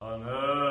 Ega